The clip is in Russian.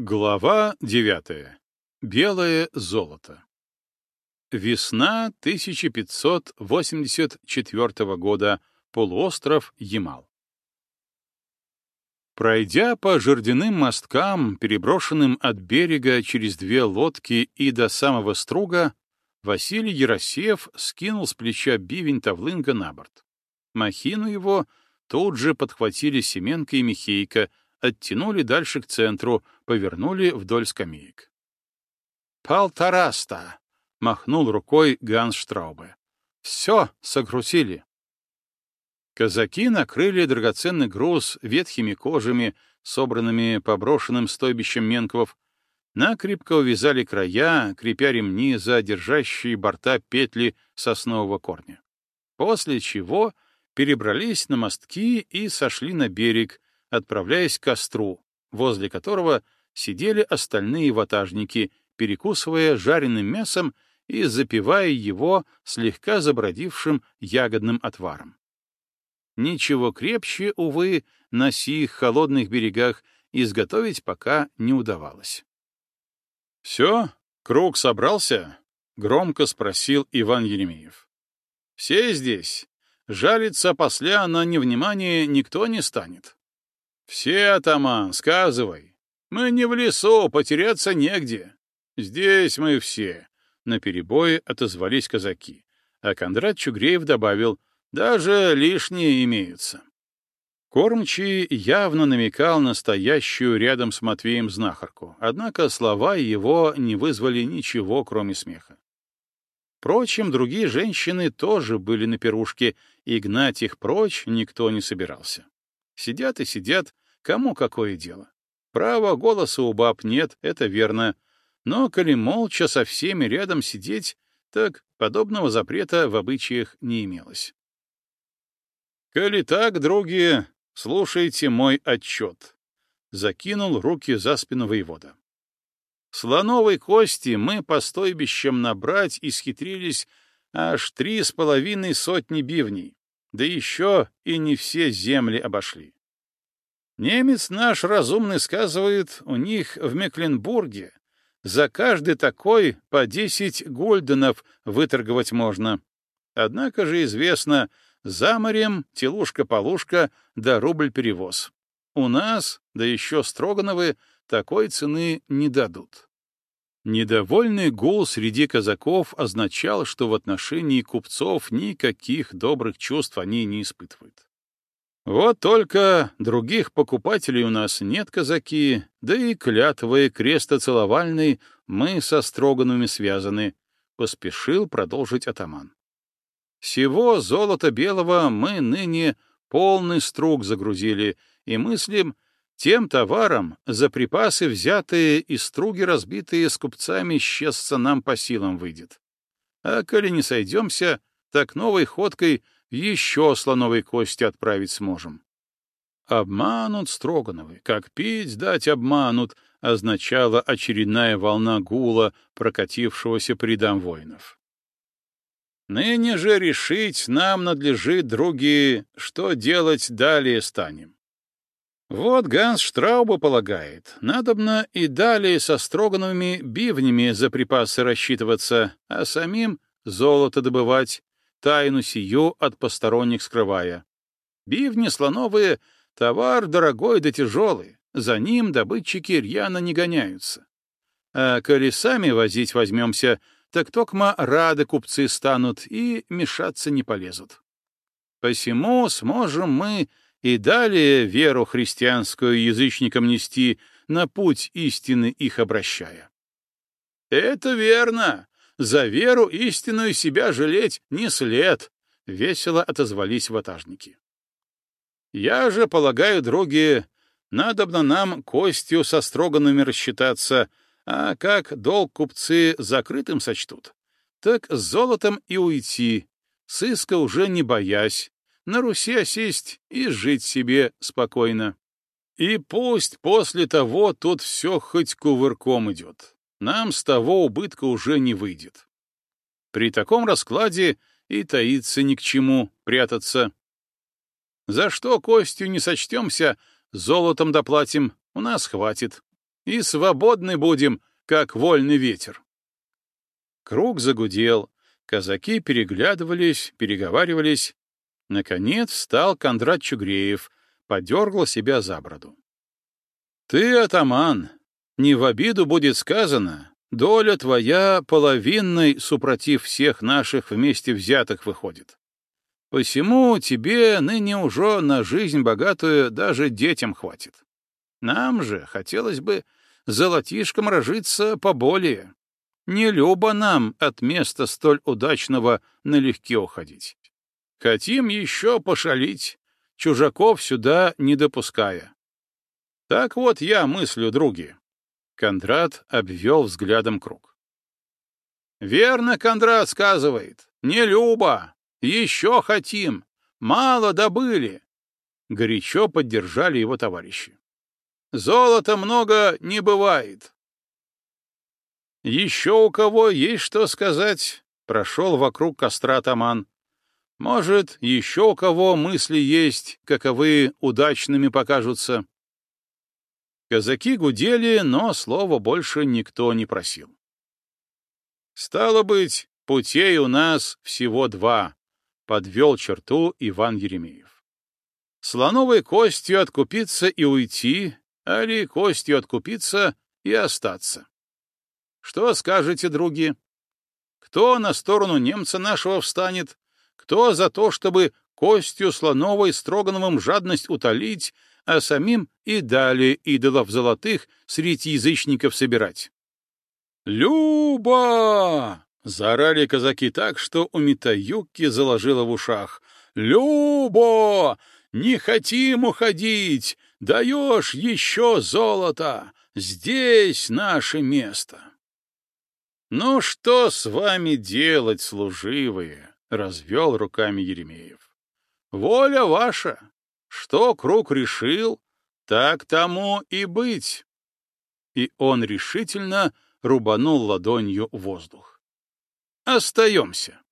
Глава девятая. Белое золото. Весна 1584 года. Полуостров Ямал. Пройдя по жердяным мосткам, переброшенным от берега через две лодки и до самого струга, Василий Яросеев скинул с плеча бивень Тавлынга на борт. Махину его тут же подхватили Семенко и Михейка, оттянули дальше к центру, повернули вдоль скамеек. «Полтораста!» — махнул рукой Ганс Штраубе. «Все, сокрутили!» Казаки накрыли драгоценный груз ветхими кожами, собранными по брошенным стойбищам менков, накрепко увязали края, крепя ремни за держащие борта петли соснового корня. После чего перебрались на мостки и сошли на берег, отправляясь к костру, возле которого сидели остальные ватажники, перекусывая жареным мясом и запивая его слегка забродившим ягодным отваром. Ничего крепче, увы, на сих холодных берегах изготовить пока не удавалось. — Все, круг собрался? — громко спросил Иван Еремеев. — Все здесь. Жалиться после на невнимание никто не станет. «Все, атаман, сказывай. Мы не в лесу, потеряться негде. Здесь мы все», — наперебой отозвались казаки. А Кондрат Чугреев добавил, «даже лишние имеются». Кормчий явно намекал на стоящую рядом с Матвеем знахарку, однако слова его не вызвали ничего, кроме смеха. Впрочем, другие женщины тоже были на пирушке, и гнать их прочь никто не собирался. Сидят и сидят, кому какое дело. Право голоса у баб нет, это верно. Но коли молча со всеми рядом сидеть, так подобного запрета в обычаях не имелось. «Коли так, други, слушайте мой отчет», — закинул руки за спину воевода. «Слоновой кости мы по стойбищам набрать исхитрились аж три с половиной сотни бивней, да еще и не все земли обошли. Немец наш разумный сказывает, у них в Мекленбурге за каждый такой по десять гульденов выторговать можно. Однако же известно, за морем телушка-полушка да рубль перевоз. У нас, да еще Строгановы, такой цены не дадут. Недовольный гул среди казаков означал, что в отношении купцов никаких добрых чувств они не испытывают. Вот только других покупателей у нас нет, казаки, да и клятвой крестоцеловальной мы со строганами связаны, — поспешил продолжить атаман. Всего золота белого мы ныне полный струк загрузили и мыслим — тем товаром, за припасы взятые и струги разбитые с купцами, счастья нам по силам выйдет. А коли не сойдемся, так новой ходкой еще слоновой кости отправить сможем. Обманут Строгановы, как пить дать обманут, означала очередная волна гула, прокатившегося по рядам воинов. Ныне же решить нам надлежит, други, что делать далее станем. Вот Ганс Штрауба полагает, надобно и далее со строгановыми бивнями за припасы рассчитываться, а самим золото добывать, тайну сию от посторонних скрывая. Бивни слоновые — товар дорогой да тяжелый, за ним добытчики рьяно не гоняются. А колесами возить возьмемся, так токма рады купцы станут и мешаться не полезут. Посему сможем мы и далее веру христианскую язычникам нести, на путь истины их обращая. «Это верно! За веру истинную себя жалеть не след!» — весело отозвались ватажники. «Я же полагаю, други, надобно нам костью со строганными рассчитаться, а как долг купцы закрытым сочтут, так с золотом и уйти, сыска уже не боясь, на Руси осесть и жить себе спокойно. И пусть после того тут все хоть кувырком идет. Нам с того убытка уже не выйдет. При таком раскладе и таиться ни к чему, прятаться. За что костью не сочтемся, золотом доплатим, у нас хватит. и свободны будем, как вольный ветер. Круг загудел, казаки переглядывались, переговаривались. Наконец встал Кондрат Чугреев, подергал себя за бороду. — Ты, атаман, не в обиду будет сказано, доля твоя половинной, супротив всех наших вместе взятых, выходит. Посему тебе ныне уже на жизнь богатую даже детям хватит. Нам же хотелось бы золотишком рожиться поболее. Не любо нам от места столь удачного налегке уходить. Хотим еще пошалить, чужаков сюда не допуская. Так вот я мыслю, други. Кондрат обвел взглядом круг. Верно Кондрат сказывает. Не любо. Еще хотим. Мало добыли. Горячо поддержали его товарищи. Золота много не бывает. Еще у кого есть что сказать? Прошел вокруг костра Таман. Может, еще у кого мысли есть, каковы удачными покажутся? Казаки гудели, но слова больше никто не просил. Стало быть, путей у нас всего два, подвел черту Иван Еремеев. Слоновой костью откупиться и уйти, али костью откупиться и остаться. Что скажете, други? Кто на сторону немца нашего встанет? Кто за то, чтобы костью слоновой Строгановым жадность утолить, а самим и далее идолов золотых среди язычников собирать? «Люба!» — заорали казаки так, что у Митаюки заложило в ушах. «Любо! Не хотим уходить! Даешь еще золото! Здесь наше место!» «Ну что с вами делать, служивые?» — развел руками Еремеев. «Воля ваша! Что круг решил, так тому и быть!» И он решительно рубанул ладонью воздух. «Остаемся!»